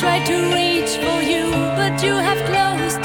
Tried to reach for you, but you have closed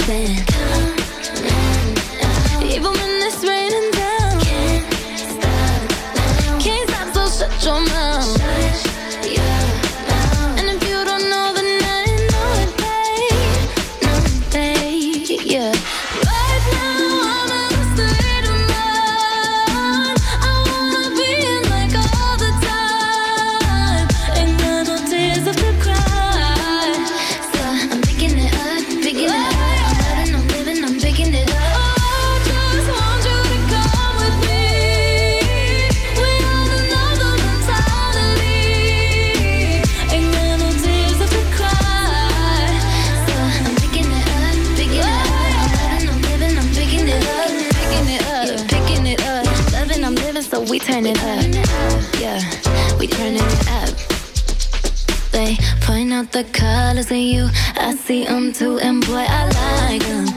lovers and you. I see them too, and boy, I like them.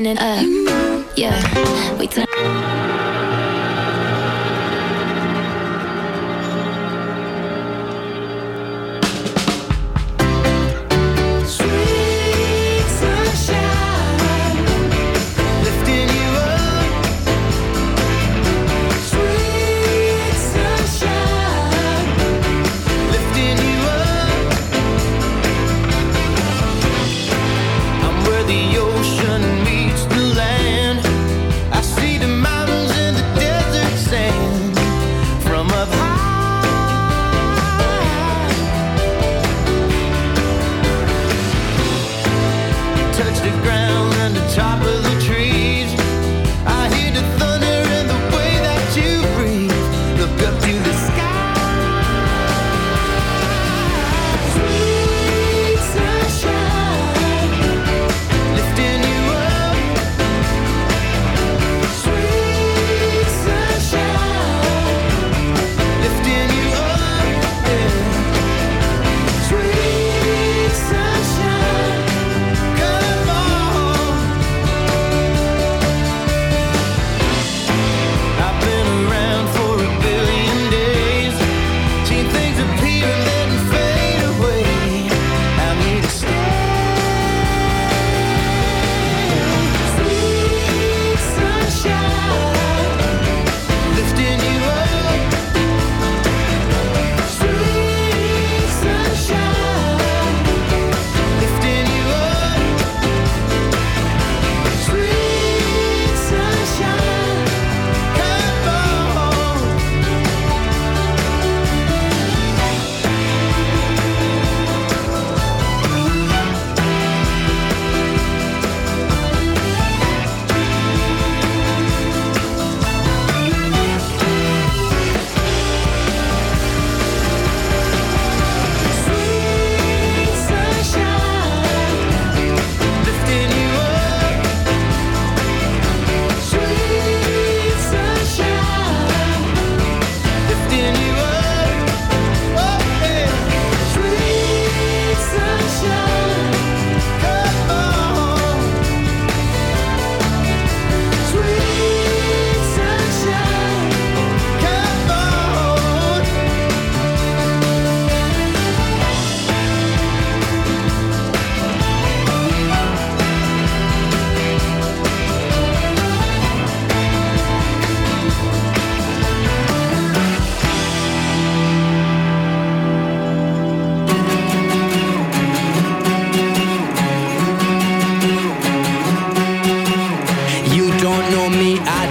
shining up. Uh,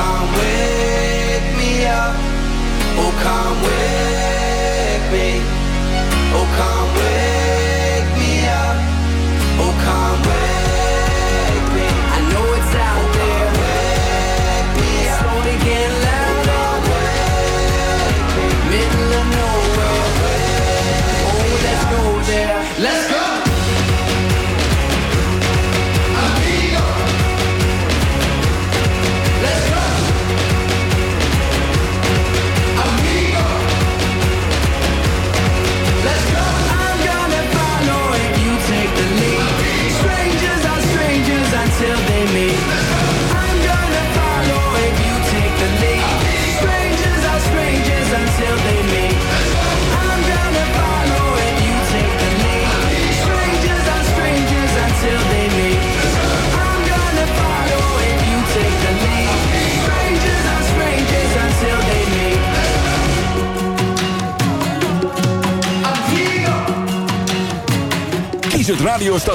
gone with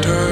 Turn.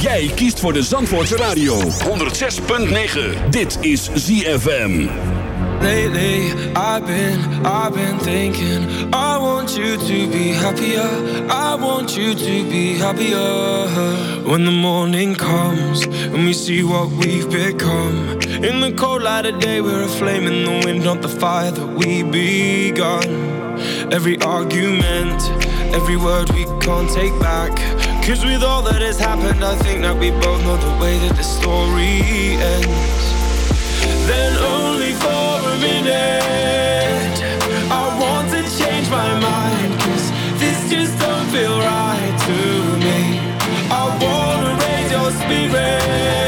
Jij kiest voor de Zandvoortse Radio. 106.9. Dit is ZFM. Lately, I've been, I've been thinking. I want you to be happier. I want you to be happier. When the morning comes and we see what we've become. In the cold light of day, we're a flame in the wind, not the fire that we begun. Every argument, every word we can't take back. Cause with all that has happened, I think that we both know the way that the story ends. Then only for a minute, I want to change my mind. Cause this just don't feel right to me. I wanna raise your spirits.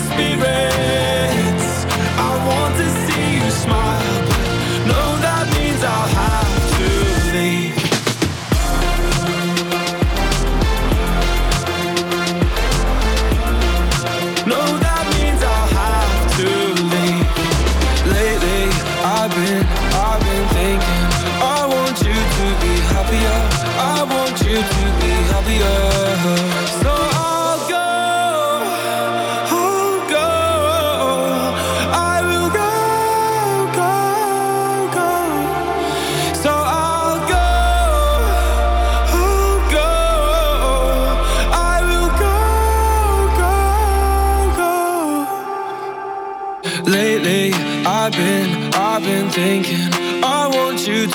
spirits. I want to